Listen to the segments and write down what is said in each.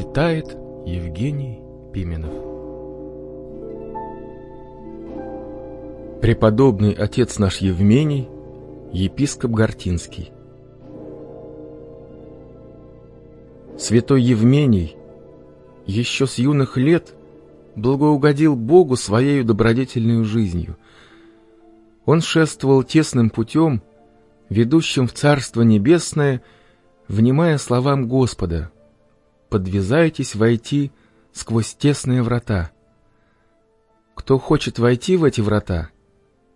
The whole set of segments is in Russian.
Читает Евгений Пименов Преподобный отец наш Евмений, епископ Гортинский Святой Евмений еще с юных лет благоугодил Богу своею добродетельной жизнью. Он шествовал тесным путем, ведущим в Царство Небесное, внимая словам Господа «Подвязайтесь войти сквозь тесные врата». Кто хочет войти в эти врата,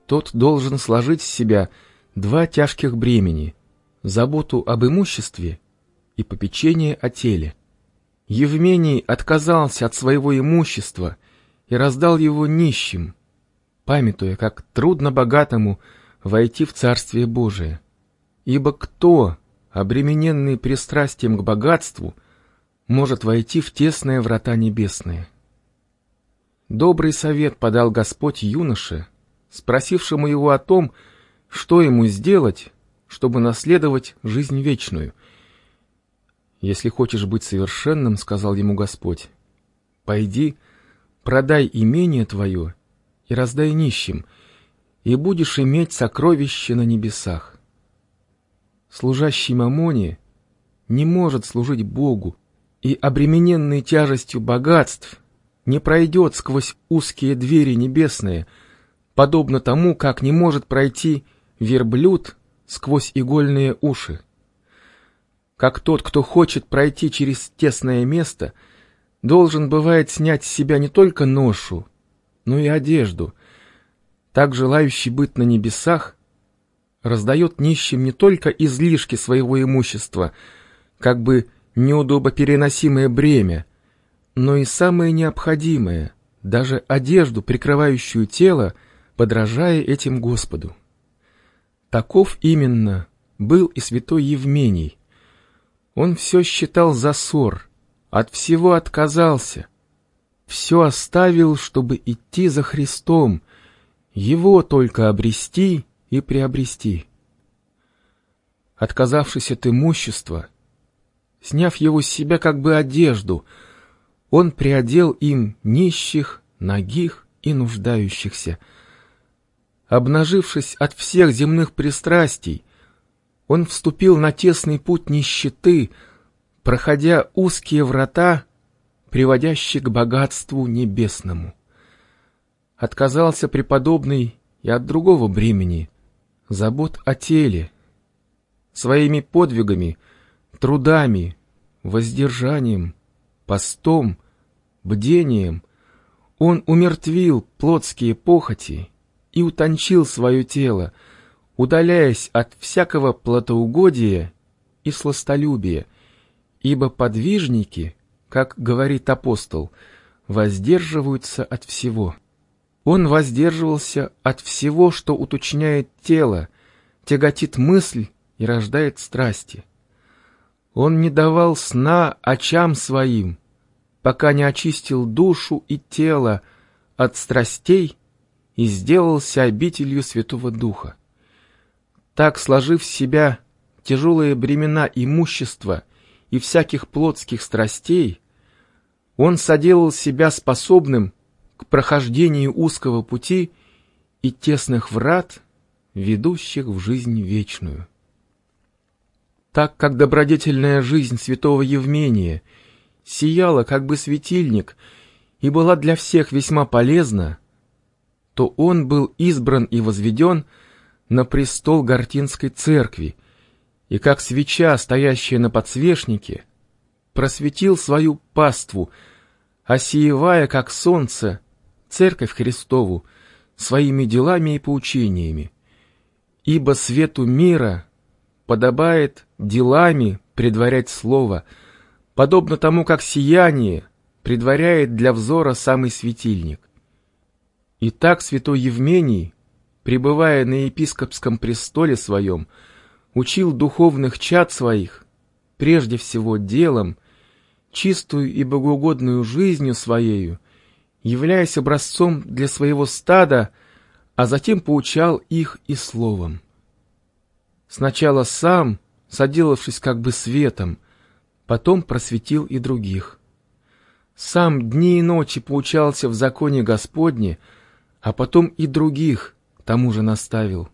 тот должен сложить с себя два тяжких бремени — заботу об имуществе и попечение о теле. Евмений отказался от своего имущества и раздал его нищим, памятуя, как трудно богатому войти в Царствие Божие. Ибо кто, обремененный пристрастием к богатству, может войти в тесные врата небесные? Добрый совет подал Господь юноше, спросившему его о том, что ему сделать, чтобы наследовать жизнь вечную — «Если хочешь быть совершенным, — сказал ему Господь, — пойди, продай имение твое и раздай нищим, и будешь иметь сокровище на небесах». Служащий Мамоне не может служить Богу, и, обремененный тяжестью богатств, не пройдет сквозь узкие двери небесные, подобно тому, как не может пройти верблюд сквозь игольные уши как тот, кто хочет пройти через тесное место, должен бывает снять с себя не только ношу, но и одежду. Так желающий быть на небесах раздает нищим не только излишки своего имущества, как бы неудобопереносимое бремя, но и самое необходимое, даже одежду, прикрывающую тело, подражая этим Господу. Таков именно был и святой Евмений — он все считал за ссор, от всего отказался, все оставил, чтобы идти за Христом, его только обрести и приобрести. Отказавшись от имущества, сняв его с себя как бы одежду, он приодел им нищих, нагих и нуждающихся. Обнажившись от всех земных пристрастий, он вступил на тесный путь нищеты, проходя узкие врата, приводящие к богатству небесному. Отказался преподобный и от другого бремени, забот о теле. Своими подвигами, трудами, воздержанием, постом, бдением он умертвил плотские похоти и утончил свое тело, удаляясь от всякого плотоугодия и сластолюбия, ибо подвижники, как говорит апостол, воздерживаются от всего. Он воздерживался от всего, что уточняет тело, тяготит мысль и рождает страсти. Он не давал сна очам своим, пока не очистил душу и тело от страстей и сделался обителью Святого Духа. Так, сложив в себя тяжелые бремена имущества и всяких плотских страстей, он соделал себя способным к прохождению узкого пути и тесных врат, ведущих в жизнь вечную. Так как добродетельная жизнь святого Евмения сияла как бы светильник и была для всех весьма полезна, то он был избран и возведен – на престол Гортинской церкви и, как свеча, стоящая на подсвечнике, просветил свою паству, осеевая, как солнце, церковь Христову своими делами и поучениями. Ибо свету мира подобает делами предварять слово, подобно тому, как сияние предваряет для взора самый светильник. И так святой Евмений пребывая на епископском престоле своем, учил духовных чад своих, прежде всего делом, чистую и богоугодную жизнью своею, являясь образцом для своего стада, а затем поучал их и словом. Сначала сам, соделавшись как бы светом, потом просветил и других. сам дни и ночи поучался в законе Господне, а потом и других тому же наставил.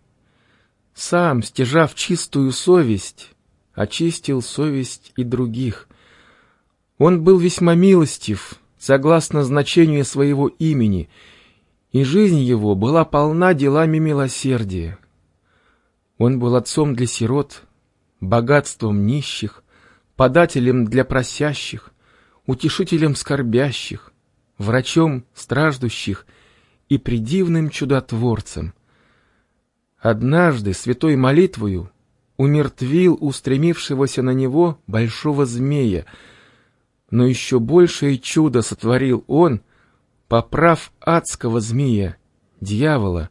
Сам, стяжав чистую совесть, очистил совесть и других. Он был весьма милостив, согласно значению своего имени, и жизнь его была полна делами милосердия. Он был отцом для сирот, богатством нищих, подателем для просящих, утешителем скорбящих, врачом страждущих и предивным чудотворцем. Однажды святой молитвою умертвил устремившегося на него большого змея, но еще большее чудо сотворил он, поправ адского змея, дьявола,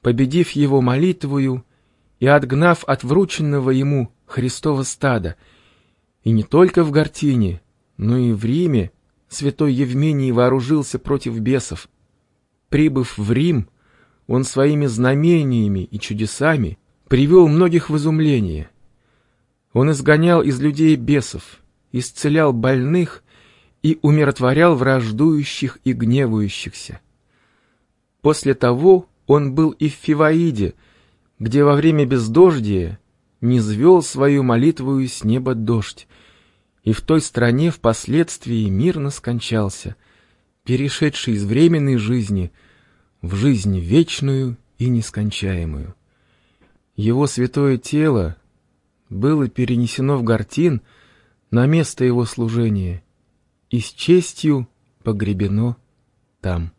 победив его молитвою и отгнав от врученного ему Христова стада, и не только в Гортине, но и в Риме святой Евмений вооружился против бесов. Прибыв в Рим, он своими знамениями и чудесами привел многих в изумление. Он изгонял из людей бесов, исцелял больных и умиротворял враждующих и гневающихся. После того он был и в Фиваиде, где во время бездождия не звел свою молитвую с неба дождь, и в той стране впоследствии мирно скончался, перешедший из временной жизни в жизнь вечную и нескончаемую. Его святое тело было перенесено в Гортин на место его служения и с честью погребено там.